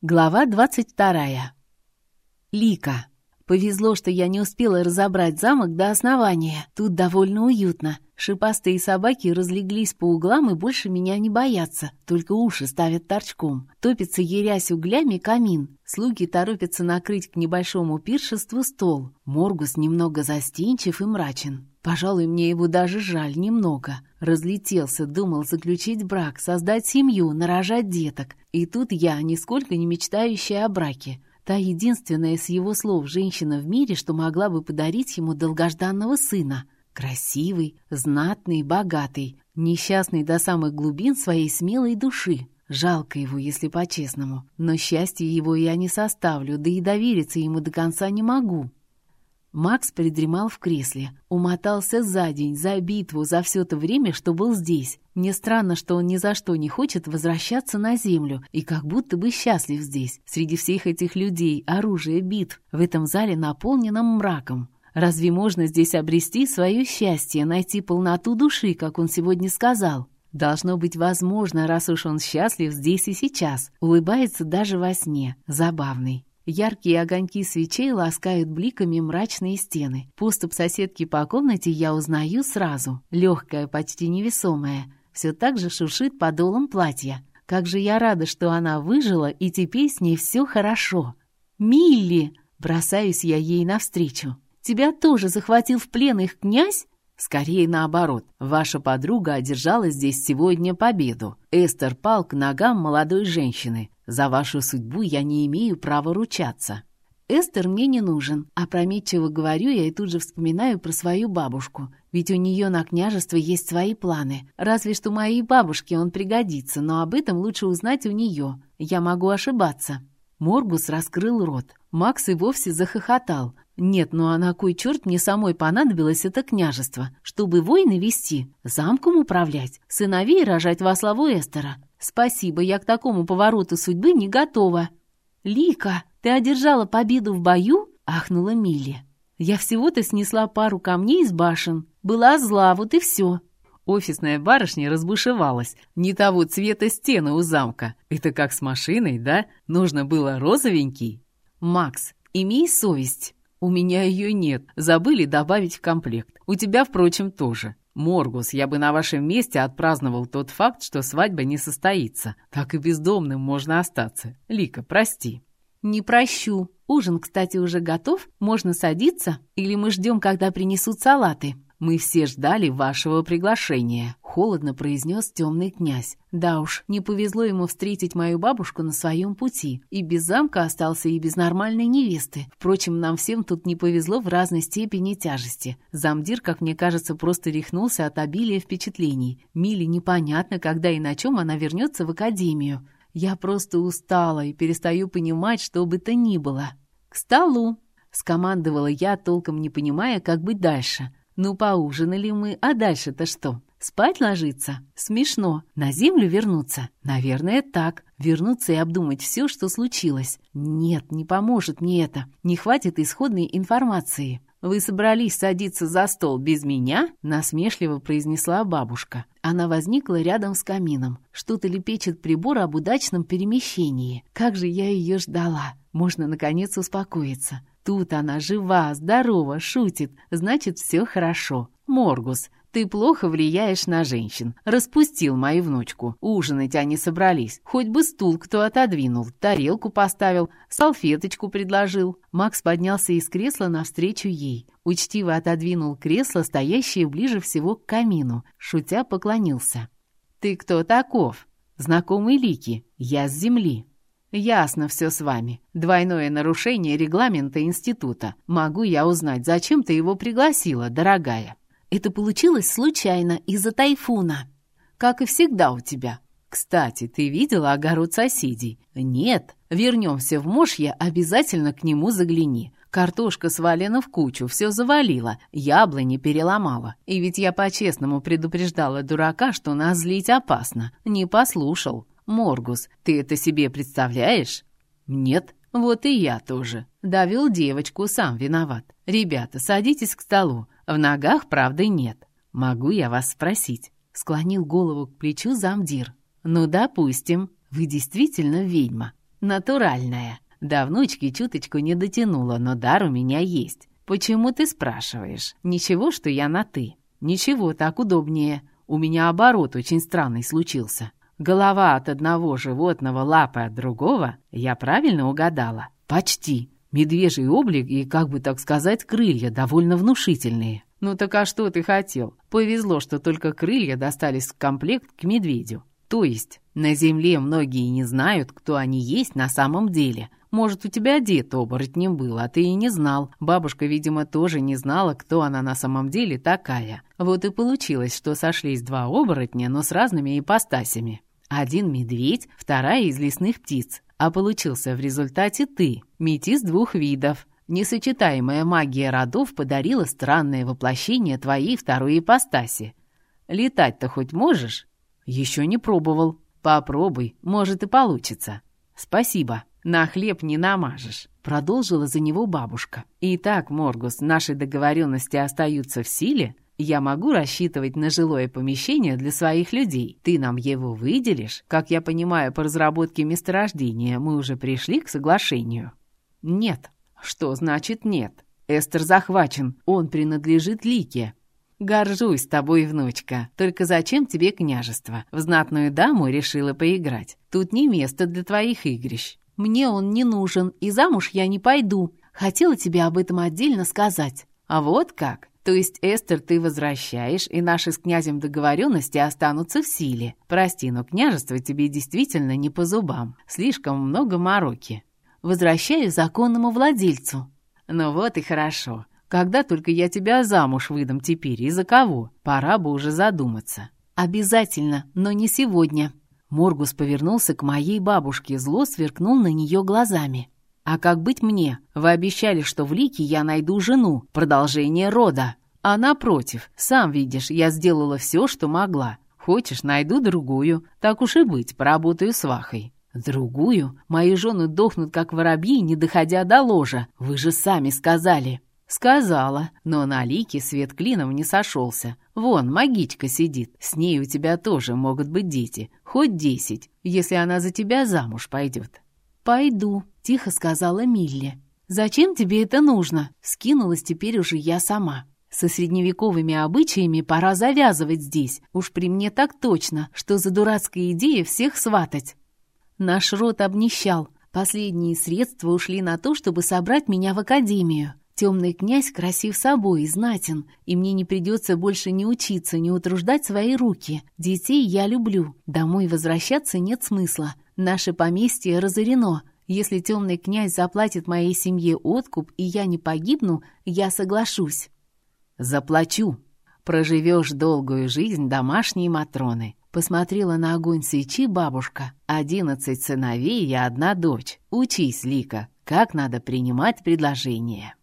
Глава двадцать вторая. Лика. Повезло, что я не успела разобрать замок до основания. Тут довольно уютно. Шипастые собаки разлеглись по углам и больше меня не боятся, только уши ставят торчком. Топится, ерясь углями, камин. Слуги торопятся накрыть к небольшому пиршеству стол. Моргус немного застенчив и мрачен. Пожалуй, мне его даже жаль немного. Разлетелся, думал заключить брак, создать семью, нарожать деток. И тут я, нисколько не мечтающая о браке. Та единственная с его слов женщина в мире, что могла бы подарить ему долгожданного сына. Красивый, знатный, богатый, несчастный до самых глубин своей смелой души. Жалко его, если по-честному. Но счастье его я не составлю, да и довериться ему до конца не могу. Макс придремал в кресле, умотался за день, за битву, за все то время, что был здесь. Мне странно, что он ни за что не хочет возвращаться на землю и как будто бы счастлив здесь, среди всех этих людей, оружия, битв, в этом зале, наполненном мраком. Разве можно здесь обрести свое счастье, найти полноту души, как он сегодня сказал? Должно быть возможно, раз уж он счастлив здесь и сейчас, улыбается даже во сне, забавный. Яркие огоньки свечей ласкают бликами мрачные стены. Поступ соседки по комнате я узнаю сразу. Легкая, почти невесомая. Все так же шуршит подолом платья. Как же я рада, что она выжила, и теперь с ней все хорошо. «Милли!» — бросаюсь я ей навстречу. «Тебя тоже захватил в плен их князь?» Скорее наоборот. Ваша подруга одержала здесь сегодня победу. Эстер пал к ногам молодой женщины. За вашу судьбу я не имею права ручаться. Эстер мне не нужен. Опрометчиво говорю я и тут же вспоминаю про свою бабушку. Ведь у нее на княжество есть свои планы. Разве что моей бабушке он пригодится, но об этом лучше узнать у нее. Я могу ошибаться. Моргус раскрыл рот. Макс и вовсе захохотал. Нет, ну а на кой черт мне самой понадобилось это княжество? Чтобы войны вести, замком управлять, сыновей рожать во славу Эстера. Спасибо, я к такому повороту судьбы не готова. Лика, ты одержала победу в бою? Ахнула Милли. Я всего-то снесла пару камней из башен. Была зла, вот и все. Офисная барышня разбушевалась. Не того цвета стены у замка. Это как с машиной, да? Нужно было розовенький. Макс, имей совесть. У меня ее нет. Забыли добавить в комплект. У тебя, впрочем, тоже. Моргус, я бы на вашем месте отпраздновал тот факт, что свадьба не состоится. Так и бездомным можно остаться. Лика, прости». «Не прощу. Ужин, кстати, уже готов. Можно садиться? Или мы ждем, когда принесут салаты?» «Мы все ждали вашего приглашения», — холодно произнес темный князь. «Да уж, не повезло ему встретить мою бабушку на своем пути. И без замка остался, и без нормальной невесты. Впрочем, нам всем тут не повезло в разной степени тяжести. Замдир, как мне кажется, просто рехнулся от обилия впечатлений. Миле непонятно, когда и на чем она вернется в академию. Я просто устала и перестаю понимать, что бы то ни было. «К столу!» — скомандовала я, толком не понимая, как быть дальше. Ну, поужинали мы, а дальше-то что? Спать ложиться? Смешно. На землю вернуться? Наверное, так. Вернуться и обдумать все, что случилось. Нет, не поможет мне это. Не хватит исходной информации. «Вы собрались садиться за стол без меня?» — насмешливо произнесла бабушка. Она возникла рядом с камином. Что-то лепечет прибор об удачном перемещении. Как же я ее ждала. Можно, наконец, успокоиться. Тут она жива, здорова, шутит, значит, все хорошо. Моргус, ты плохо влияешь на женщин. Распустил мою внучку. Ужинать они собрались. Хоть бы стул кто отодвинул, тарелку поставил, салфеточку предложил. Макс поднялся из кресла навстречу ей. Учтиво отодвинул кресло, стоящее ближе всего к камину. Шутя поклонился. «Ты кто таков?» «Знакомый Лики. Я с земли». «Ясно все с вами. Двойное нарушение регламента института. Могу я узнать, зачем ты его пригласила, дорогая?» «Это получилось случайно, из-за тайфуна. Как и всегда у тебя. Кстати, ты видела огород соседей? Нет. Вернемся в Мошье, обязательно к нему загляни. Картошка свалена в кучу, все завалило, яблони переломала. И ведь я по-честному предупреждала дурака, что нас злить опасно. Не послушал. Моргус, ты это себе представляешь? Нет. Вот и я тоже. Довел девочку, сам виноват. Ребята, садитесь к столу. В ногах правды нет. Могу я вас спросить? Склонил голову к плечу замдир. Ну, допустим, вы действительно ведьма. Натуральная. До внучки чуточку не дотянула, но дар у меня есть. Почему ты спрашиваешь? Ничего, что я на «ты». Ничего, так удобнее. У меня оборот очень странный случился. Голова от одного животного, лапы от другого. Я правильно угадала? Почти. Медвежий облик и, как бы так сказать, крылья довольно внушительные. Ну так а что ты хотел? Повезло, что только крылья достались в комплект к медведю. То есть на земле многие не знают, кто они есть на самом деле. Может, у тебя дед оборотнем был, а ты и не знал. Бабушка, видимо, тоже не знала, кто она на самом деле такая. Вот и получилось, что сошлись два оборотня, но с разными ипостасями. Один медведь, вторая из лесных птиц. А получился в результате ты, метис двух видов. Несочетаемая магия родов подарила странное воплощение твоей второй ипостаси. Летать-то хоть можешь? Еще не пробовал. Попробуй, может и получится. Спасибо. На хлеб не намажешь. Продолжила за него бабушка. Итак, Моргус, наши договоренности остаются в силе? Я могу рассчитывать на жилое помещение для своих людей. Ты нам его выделишь? Как я понимаю, по разработке месторождения мы уже пришли к соглашению. Нет. Что значит нет? Эстер захвачен. Он принадлежит Лике. «Горжусь тобой, внучка. Только зачем тебе княжество? В знатную даму решила поиграть. Тут не место для твоих игрищ. Мне он не нужен, и замуж я не пойду. Хотела тебе об этом отдельно сказать. А вот как? То есть, Эстер, ты возвращаешь, и наши с князем договоренности останутся в силе. Прости, но княжество тебе действительно не по зубам. Слишком много мороки. Возвращаю законному владельцу. Ну вот и хорошо. Когда только я тебя замуж выдам теперь и за кого? Пора бы уже задуматься. Обязательно, но не сегодня. Моргус повернулся к моей бабушке, зло сверкнул на нее глазами. «А как быть мне? Вы обещали, что в Лике я найду жену, продолжение рода. А напротив, сам видишь, я сделала все, что могла. Хочешь, найду другую. Так уж и быть, поработаю с Вахой». «Другую? Мои жены дохнут, как воробьи, не доходя до ложа. Вы же сами сказали». «Сказала, но на Лике свет клином не сошелся. Вон, магичка сидит, с ней у тебя тоже могут быть дети, хоть десять, если она за тебя замуж пойдет». «Пойду», — тихо сказала Милли. «Зачем тебе это нужно?» — скинулась теперь уже я сама. Со средневековыми обычаями пора завязывать здесь. Уж при мне так точно, что за дурацкая идея всех сватать. Наш род обнищал. Последние средства ушли на то, чтобы собрать меня в академию. Темный князь красив собой и знатен, и мне не придется больше не учиться, не утруждать свои руки. Детей я люблю, домой возвращаться нет смысла. Наше поместье разорено. Если темный князь заплатит моей семье откуп, и я не погибну, я соглашусь. Заплачу. Проживешь долгую жизнь домашней Матроны. Посмотрела на огонь свечи бабушка. Одиннадцать сыновей и одна дочь. Учись, Лика, как надо принимать предложение.